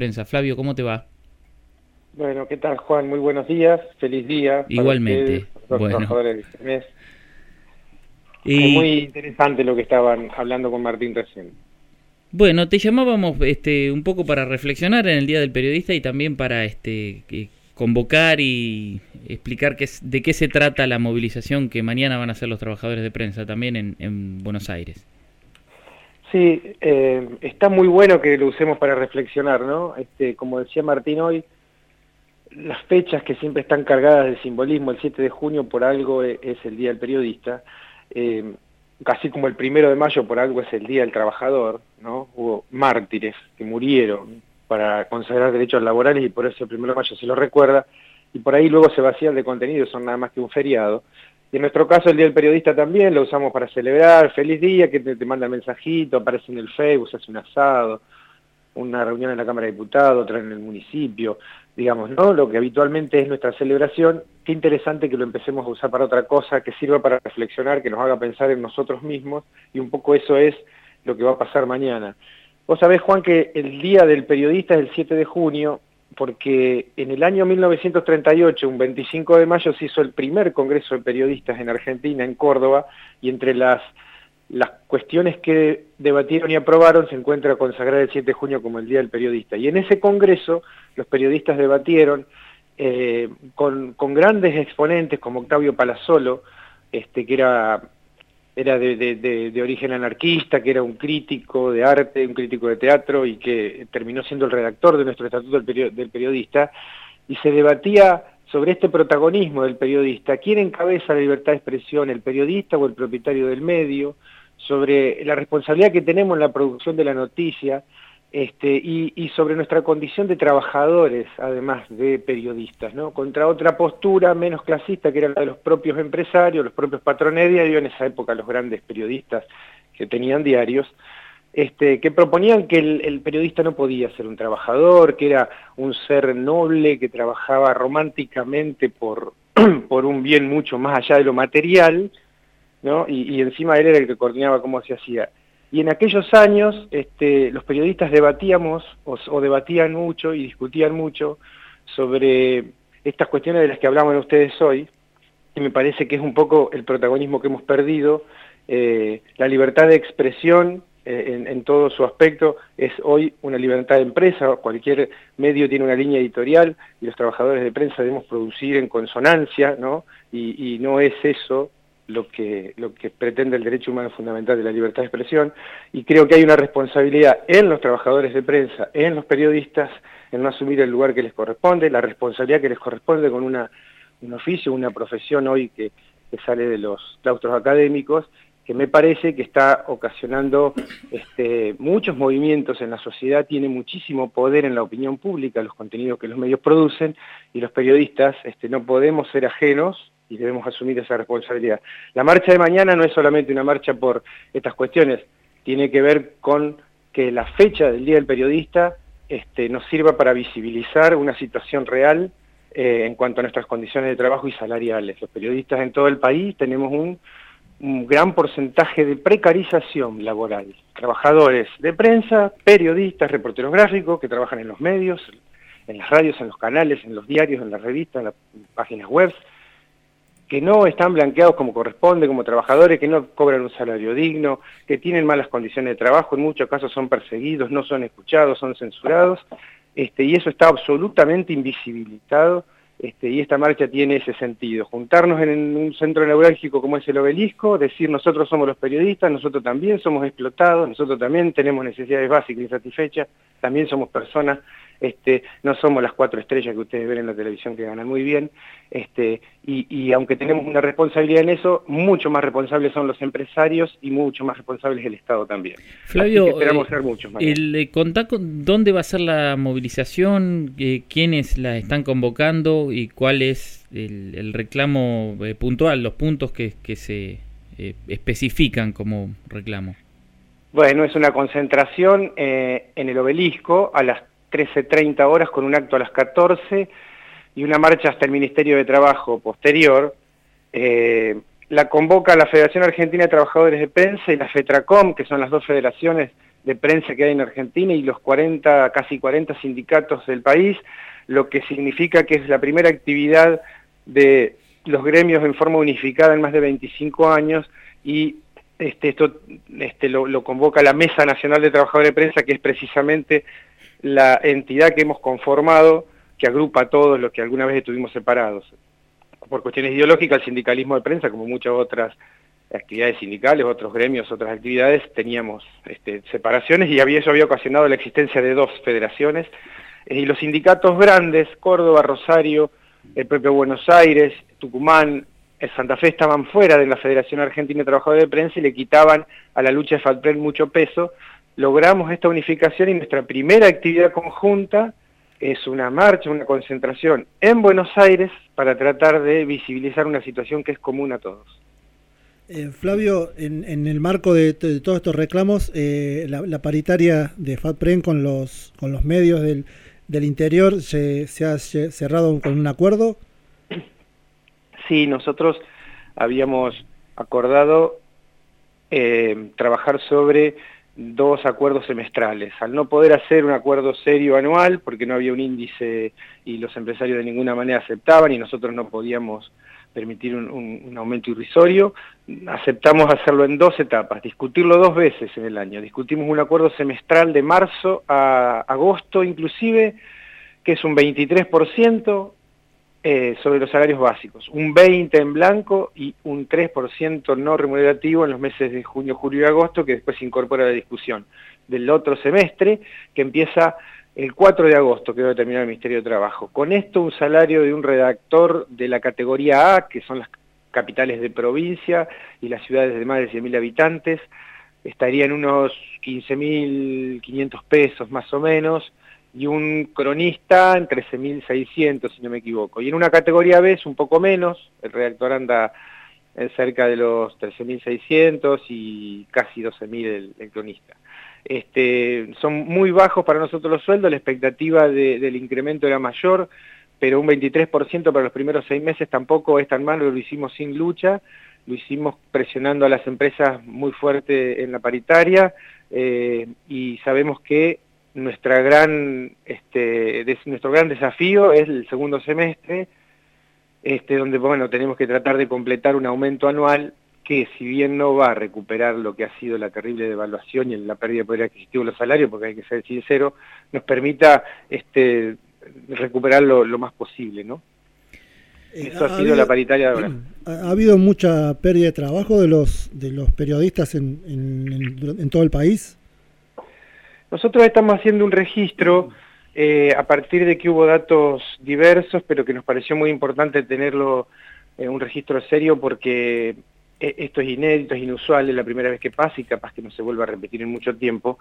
Prensa. Flavio, ¿cómo te va? Bueno, ¿qué tal Juan? Muy buenos días, feliz día. Igualmente. bueno. trabajadores mes. Y... Es muy interesante lo que estaban hablando con Martín recién. Bueno, te llamábamos este, un poco para reflexionar en el Día del Periodista y también para este, convocar y explicar qué, de qué se trata la movilización que mañana van a hacer los trabajadores de prensa también en, en Buenos Aires. Sí, eh, está muy bueno que lo usemos para reflexionar, ¿no? Este, como decía Martín hoy, las fechas que siempre están cargadas de simbolismo, el 7 de junio por algo e, es el Día del Periodista, eh, casi como el primero de mayo por algo es el Día del Trabajador, ¿no? Hubo mártires que murieron para consagrar derechos laborales y por eso el primero de mayo se lo recuerda, y por ahí luego se vacían de contenido, son nada más que un feriado. Y en nuestro caso el Día del Periodista también lo usamos para celebrar, feliz día, que te, manda mensajito, aparece en el Facebook, se hace un asado, una reunión en la Cámara de Diputados, otra en el municipio, digamos, ¿no? Lo que habitualmente es nuestra celebración, qué interesante que lo empecemos a usar para otra cosa, que sirva para reflexionar, que nos haga pensar en nosotros mismos, y un poco eso es lo que va a pasar mañana. Vos sabés, Juan, que el Día del Periodista es el 7 de junio, porque en el año 1938, un 25 de mayo, se hizo el primer Congreso de Periodistas en Argentina, en Córdoba, y entre las las cuestiones que debatieron y aprobaron se encuentra consagrar el 7 de junio como el Día del Periodista. Y en ese congreso los periodistas debatieron eh, con, grandes exponentes como Octavio Palazzolo, este, que era, era de, origen anarquista, que era un crítico de arte, un crítico de teatro y que terminó siendo el redactor de nuestro Estatuto del, del Periodista, y se debatía sobre este protagonismo del periodista. ¿Quién encabeza la libertad de expresión, el periodista o el propietario del medio? sobre la responsabilidad que tenemos en la producción de la noticia este, y, sobre nuestra condición de trabajadores, además de periodistas, ¿no? contra otra postura menos clasista que era la de los propios empresarios, los propios patrones de diario, en esa época los grandes periodistas que tenían diarios, este, que proponían que el, periodista no podía ser un trabajador, que era un ser noble, que trabajaba románticamente por, por un bien mucho más allá de lo material, y, encima él era el que coordinaba cómo se hacía. Y en aquellos años este, los periodistas debatíamos o, debatían mucho y discutían mucho sobre estas cuestiones de las que hablaban ustedes hoy, y me parece que es un poco el protagonismo que hemos perdido, eh, la libertad de expresión eh, en, todo su aspecto es hoy una libertad de empresa, cualquier medio tiene una línea editorial y los trabajadores de prensa debemos producir en consonancia, ¿no? Y no es eso lo que, lo que pretende el derecho humano fundamental de la libertad de expresión y creo que hay una responsabilidad en los trabajadores de prensa, en los periodistas, en no asumir el lugar que les corresponde, la responsabilidad que les corresponde con una, un oficio, una profesión hoy que, que sale de los claustros académicos, que me parece que está ocasionando este, muchos movimientos en la sociedad, tiene muchísimo poder en la opinión pública, los contenidos que los medios producen, y los periodistas este, no podemos ser ajenos y debemos asumir esa responsabilidad. La marcha de mañana no es solamente una marcha por estas cuestiones, tiene que ver con que la fecha del Día del Periodista este, nos sirva para visibilizar una situación real eh, en cuanto a nuestras condiciones de trabajo y salariales. Los periodistas en todo el país tenemos un, un gran porcentaje de precarización laboral. Trabajadores de prensa, periodistas, reporteros gráficos que trabajan en los medios, en las radios, en los canales, en los diarios, en las revistas, en las páginas web, que no están blanqueados como corresponde, como trabajadores, que no cobran un salario digno, que tienen malas condiciones de trabajo, en muchos casos son perseguidos, no son escuchados, son censurados, este, y eso está absolutamente invisibilizado, este, y esta marcha tiene ese sentido, juntarnos en un centro neurálgico como es el obelisco, decir nosotros somos los periodistas, nosotros también somos explotados, nosotros también tenemos necesidades básicas insatisfechas, también somos personas este, no somos las cuatro estrellas que ustedes ven en la televisión que ganan muy bien, este, y, aunque tenemos una responsabilidad en eso, mucho más responsables son los empresarios y mucho más responsables el Estado también. Flavio, esperamos eh, ser muchos más. El, eh, ¿Dónde va a ser la movilización? Eh, ¿Quiénes la están convocando? ¿Y cuál es el, reclamo puntual, los puntos que, que se especifican como reclamo? Bueno, es una concentración en el obelisco a las 13.30 horas con un acto a las 14 y una marcha hasta el Ministerio de Trabajo posterior. Eh, la convoca la Federación Argentina de Trabajadores de Prensa y la FETRACOM, que son las dos federaciones de prensa que hay en Argentina y los 40, casi 40 sindicatos del país, lo que significa que es la primera actividad de los gremios en forma unificada en más de 25 años y este, esto este, lo, convoca la Mesa Nacional de Trabajadores de Prensa, que es precisamente la entidad que hemos conformado, que agrupa a todos los que alguna vez estuvimos separados. Por cuestiones ideológicas, el sindicalismo de prensa, como muchas otras actividades sindicales, otros gremios, otras actividades, teníamos este, separaciones y había, eso había ocasionado la existencia de dos federaciones. Eh, y los sindicatos grandes, Córdoba, Rosario, el propio Buenos Aires, Tucumán, Santa Fe estaban fuera de la Federación Argentina de Trabajadores de Prensa y le quitaban a la lucha de FALPREN mucho peso. Logramos esta unificación y nuestra primera actividad conjunta es una marcha, una concentración en Buenos Aires para tratar de visibilizar una situación que es común a todos. Eh, Flavio, en, el marco de, todos estos reclamos, eh, la, paritaria de FATPREN con los, con los medios del, interior se, se ha cerrado con un acuerdo. Sí, nosotros habíamos acordado eh, trabajar sobre dos acuerdos semestrales. Al no poder hacer un acuerdo serio anual, porque no había un índice y los empresarios de ninguna manera aceptaban y nosotros no podíamos permitir un, aumento irrisorio, aceptamos hacerlo en dos etapas, discutirlo dos veces en el año. Discutimos un acuerdo semestral de marzo a agosto inclusive, que es un 23%, eh, sobre los salarios básicos, un 20% en blanco y un 3% no remunerativo en los meses de junio, julio y agosto, que después se incorpora a la discusión del otro semestre, que empieza el 4 de agosto, que va a terminar el Ministerio de Trabajo. Con esto un salario de un redactor de la categoría A, que son las capitales de provincia y las ciudades de más de 100.000 habitantes, estaría en unos 15.500 pesos más o menos, y un cronista en 13.600, si no me equivoco. Y en una categoría B es un poco menos, el redactor anda cerca de los 13.600 y casi 12.000 el, el cronista. Este, son muy bajos para nosotros los sueldos, la expectativa del incremento era mayor, pero un 23% para los primeros seis meses tampoco es tan malo, lo hicimos sin lucha, lo hicimos presionando a las empresas muy fuerte en la paritaria eh, y sabemos que nuestra gran, este, nuestro gran desafío es el segundo semestre, este, donde bueno, tenemos que tratar de completar un aumento anual que si bien no va a recuperar lo que ha sido la terrible devaluación y la pérdida de poder adquisitivo de los salarios, porque hay que ser sincero, nos permita este, recuperarlo lo más posible, ¿no? Eh, Eso ha, sido la paritaria de ahora. ¿Ha, habido mucha pérdida de trabajo de los, de los periodistas en, en todo el país? Nosotros estamos haciendo un registro eh, a partir de que hubo datos diversos, pero que nos pareció muy importante tenerlo en un registro serio porque eh, esto es inédito, es inusual, es la primera vez que pasa y capaz que no se vuelva a repetir en mucho tiempo,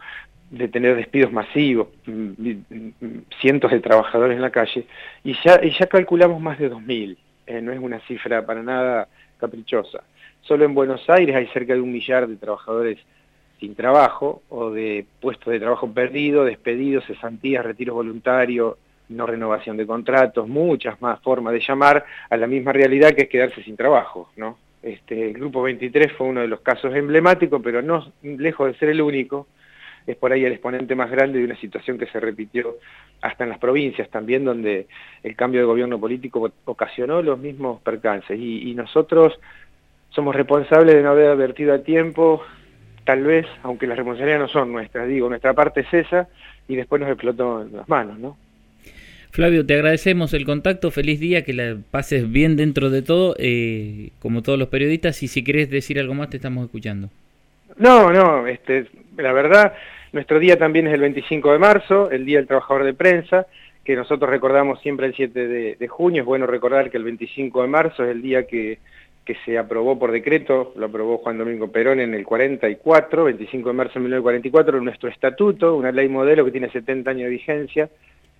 de tener despidos masivos, mm, mm, cientos de trabajadores en la calle, y ya, y ya calculamos más de 2.000, eh, no es una cifra para nada caprichosa. Solo en Buenos Aires hay cerca de un millar de trabajadores sin trabajo o de puestos de trabajo perdido, despedidos, cesantías, retiros voluntarios, no renovación de contratos, muchas más formas de llamar a la misma realidad que es quedarse sin trabajo. Este, el Grupo 23 fue uno de los casos emblemáticos, pero no lejos de ser el único, es por ahí el exponente más grande de una situación que se repitió hasta en las provincias también, donde el cambio de gobierno político ocasionó los mismos percances. Y nosotros somos responsables de no haber advertido a tiempo, tal vez, aunque las responsabilidades no son nuestras, digo, nuestra parte es esa y después nos explotó en las manos, ¿no? Flavio, te agradecemos el contacto, feliz día, que la pases bien dentro de todo, eh, como todos los periodistas, y si querés decir algo más te estamos escuchando. No, no, este, la verdad, nuestro día también es el 25 de marzo, el Día del Trabajador de Prensa, que nosotros recordamos siempre el 7 de junio, es bueno recordar que el 25 de marzo es el día que que se aprobó por decreto, lo aprobó Juan Domingo Perón en el 44, 25 de marzo de 1944, nuestro estatuto, una ley modelo que tiene 70 años de vigencia,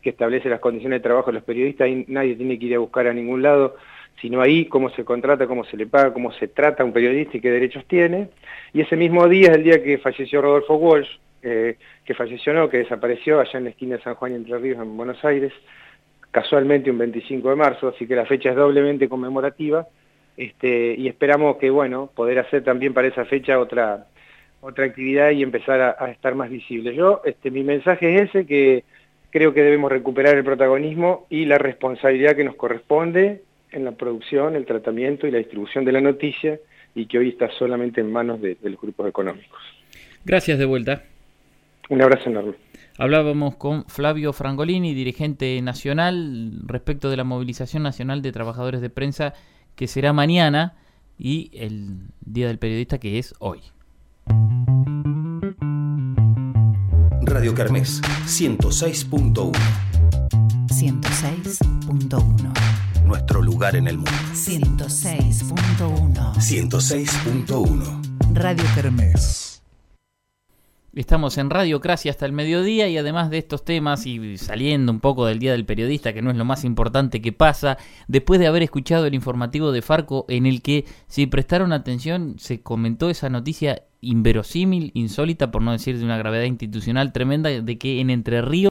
que establece las condiciones de trabajo de los periodistas y nadie tiene que ir a buscar a ningún lado, sino ahí cómo se contrata, cómo se le paga, cómo se trata a un periodista y qué derechos tiene. Y ese mismo día es el día que falleció Rodolfo Walsh, eh, que falleció no, que desapareció allá en la esquina de San Juan y Entre Ríos, en Buenos Aires, casualmente un 25 de marzo, así que la fecha es doblemente conmemorativa, este, y esperamos que, bueno, poder hacer también para esa fecha otra, otra actividad y empezar a, estar más visible. Yo, este, mi mensaje es ese, que creo que debemos recuperar el protagonismo y la responsabilidad que nos corresponde en la producción, el tratamiento y la distribución de la noticia y que hoy está solamente en manos de, los grupos económicos. Gracias de vuelta. Un abrazo enorme. Hablábamos con Flavio Frangolini, dirigente nacional, respecto de la movilización nacional de trabajadores de prensa que será mañana y el Día del Periodista que es hoy. Radio Kermés 106.1 106.1 Nuestro lugar en el mundo. 106.1 106.1 Radio Kermés Estamos en Radio Cracia hasta el mediodía y además de estos temas y saliendo un poco del Día del Periodista, que no es lo más importante que pasa, después de haber escuchado el informativo de Farco en el que, si prestaron atención, se comentó esa noticia inverosímil, insólita, por no decir de una gravedad institucional tremenda, de que en Entre Ríos